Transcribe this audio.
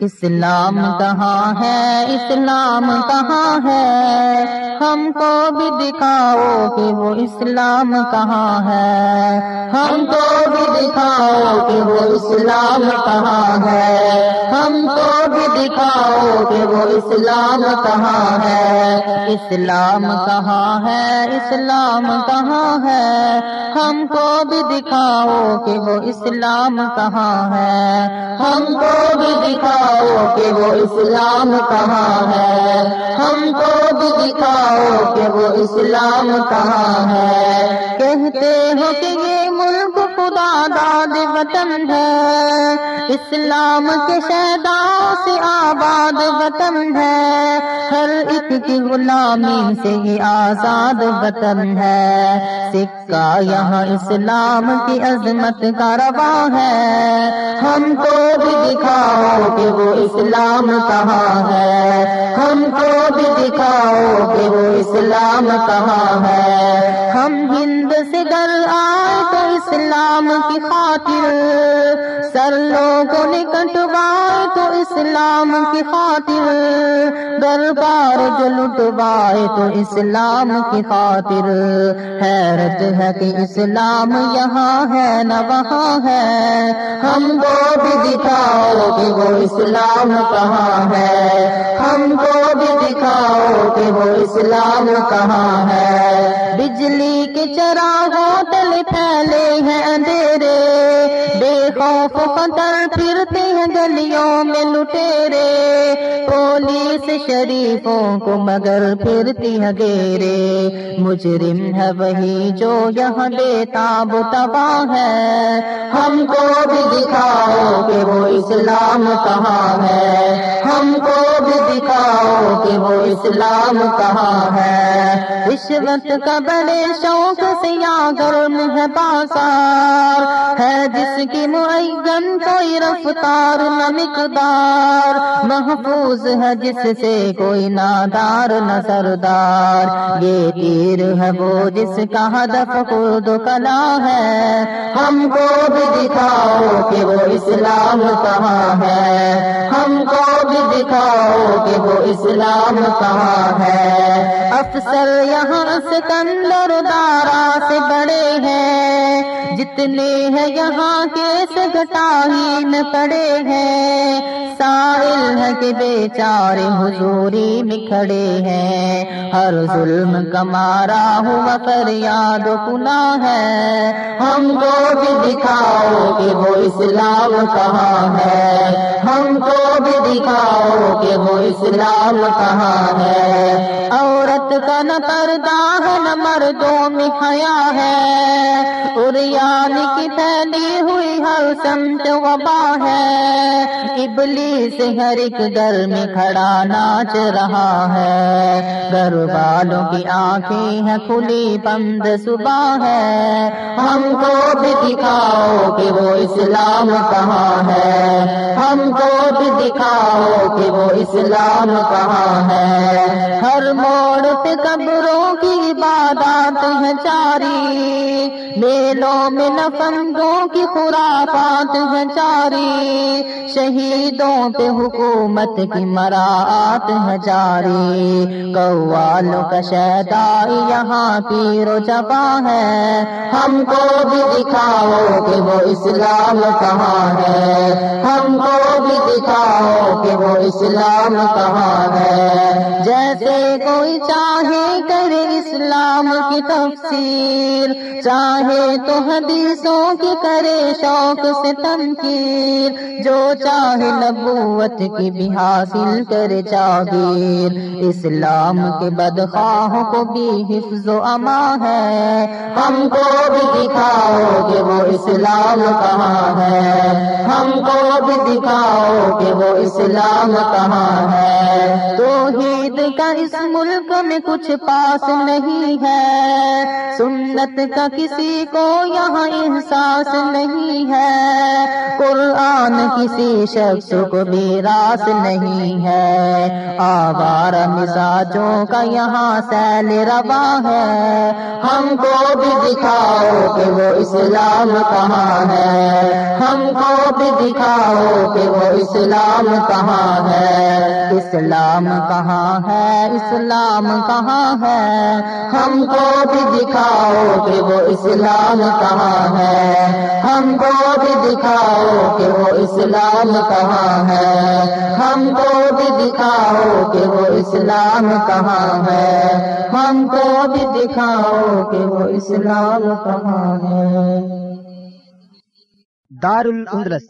اسلام کہاں ہے؟ اسلام کہاں ہے؟ ہم کو بھی دکھاؤ کہ وہ اسلام کہاں ہے۔ ہم کو بھی دکھاؤ کہ وہ اسلام کہاں ہے۔ ہم کو بھی دکھاؤ کہ وہ اسلام کہاں ہے۔ اسلام کہاں ہے؟ اسلام کہاں ہے؟ ہم کو بھی دکھاؤ کہ وہ اسلام کہاں ہے۔ ہم کو بھی دکھاؤ کہ وہ اسلام کہاں ہے؟ ہم کو بھی دکھاؤ کہ وہ اسلام کہاں ہے؟ کہتے ہو کہ وطن ہے۔ اسلام کے شہدا سے آباد وطن ہے۔ ہر ایک کی غلامی سے یہ آزاد وطن ہے۔ سکہ یہاں اسلام کی عظمت کا روا ہے۔ ہم کو بھی دکھاؤ کہ وہ اسلام کہاں ہے۔ ہم کو بھی دکھاؤ کہ وہ اسلام کہاں ہے۔ ہم ہند سے گر آئے تو اسلام کی خاطر۔ سر لوگوں نے کٹوائے تو اسلام کی خاطر۔ دربار جو لٹوائے تو اسلام کی خاطر۔ حیرت ہے کہ اسلام یہاں ہے نہ وہاں ہے۔ ہم کو بھی دکھاؤ کہ وہ اسلام کہاں ہے۔ ہم کو بتاؤ کہ وہ اسلام کہاں ہے؟ بجلی کے چراغوں تل پھیلے ہیں اندھیرے، بے خوف خطر پھرتے ہیں گلیوں میں لٹیرے پولیس شریفوں کو مگر پھرتی ہے گیرے مجرم ہے وہی جو یہاں بے تاب تباہ ہے۔ ہم کو بھی دکھاؤ کہ وہ اسلام کہاں ہے۔ ہم کو بھی دکھاؤ کہ وہ اسلام کہاں ہے۔ رشوت کا بڑے شوق سے یا گرم ہے بازار۔ ہے جس کی معین کوئی رفتار۔ نہ مقدار، محفوظ ہے جس سے کوئی نادار، نہ سردار۔ یہ تیر ہے وہ جس کا ہدف خود کلا ہے۔ ہم کو بھی دکھاؤ کہ وہ اسلام کہاں ہے۔ ہم کو بھی دکھاؤ کہ وہ اسلام کہاں ہے۔ افسر یہاں سکندر دارا سے بڑے ہیں۔ جتنے ہیں یہاں کے سگٹا ہی نہ پڑے ہیں۔ سائل ہے کہ بیچارے حضوری میں کھڑے ہیں۔ ہر ظلم کا مارا ہوا فریاد کنا ہے۔ ہم کو بھی دکھاؤ کہ وہ اسلام کہاں ہے۔ ہم کو بھی دکھاؤ کہ وہ اسلام کہاں ہے۔ عورت کا نہ پردہ ہے، نہ مردوں میں حیا ہے۔ اریان کی پھیلی ہوئی ہر سمت وبا ہے۔ ابلیس ہر ایک گھر میں کھڑا ناچ رہا ہے۔ گھر والوں کی آنکھیں ہیں کھلی بند صبح ہے۔ ہم کو بھی دکھاؤ کہ وہ اسلام کہاں ہے۔ ہم کو بھی دکھاؤ کہ وہ اسلام کہاں ہے۔ ہر موڑ قبروں کی عبادات ہے جاری میلوں میں نفندوں کی خرافات ہے جاری شہیدوں پہ حکومت کی مراعات ہے جاری۔ قوالوں کا شہدائی یہاں پیر و جبا ہے۔ ہم کو بھی دکھاؤ کہ وہ اسلام کہاں ہے۔ ہم کو بھی دکھاؤ کہ وہ اسلام کہاں ہے۔ جیسے کوئی چار چاہے کرے اسلام کی تفسیر۔ چاہے تو حدیثوں کی کرے شوق سے تنقیر جو چاہے نبوت کی بھی حاصل کرے جاگیر۔ اسلام کے بدخواہوں کو بھی حفظ و اما ہے۔ ہم کو بھی دکھاؤ کہ وہ اسلام کہاں ہے۔ کو دکھاؤ کہ وہ اسلام کہاں ہے۔ توحید کا اس ملک میں کچھ پاس نہیں ہے۔ سنت کا کسی کسی کو یہاں احساس نہیں ہے۔ قرآن کسی شخص کو بھی راس نہیں ہے۔ آوار مزاجوں کا یہاں سیل روا ہے۔ ہم کو بھی دکھاؤ کہ وہ اسلام کہاں ہے۔ ہم کو بھی دکھاؤ کہ وہ اسلام کہاں ہے؟ اسلام کہاں ہے؟ اسلام کہاں ہے؟ ہم کو بھی دکھاؤ کہ وہ اسلام کہاں ہے۔ ہم کو بھی دکھاؤ کہ وہ اسلام کہاں ہے۔ ہم کو بھی دکھاؤ کہ وہ اسلام کہاں ہے۔ ہم کو بھی دکھاؤ کہ وہ اسلام کہاں ہے۔ دار الاندلس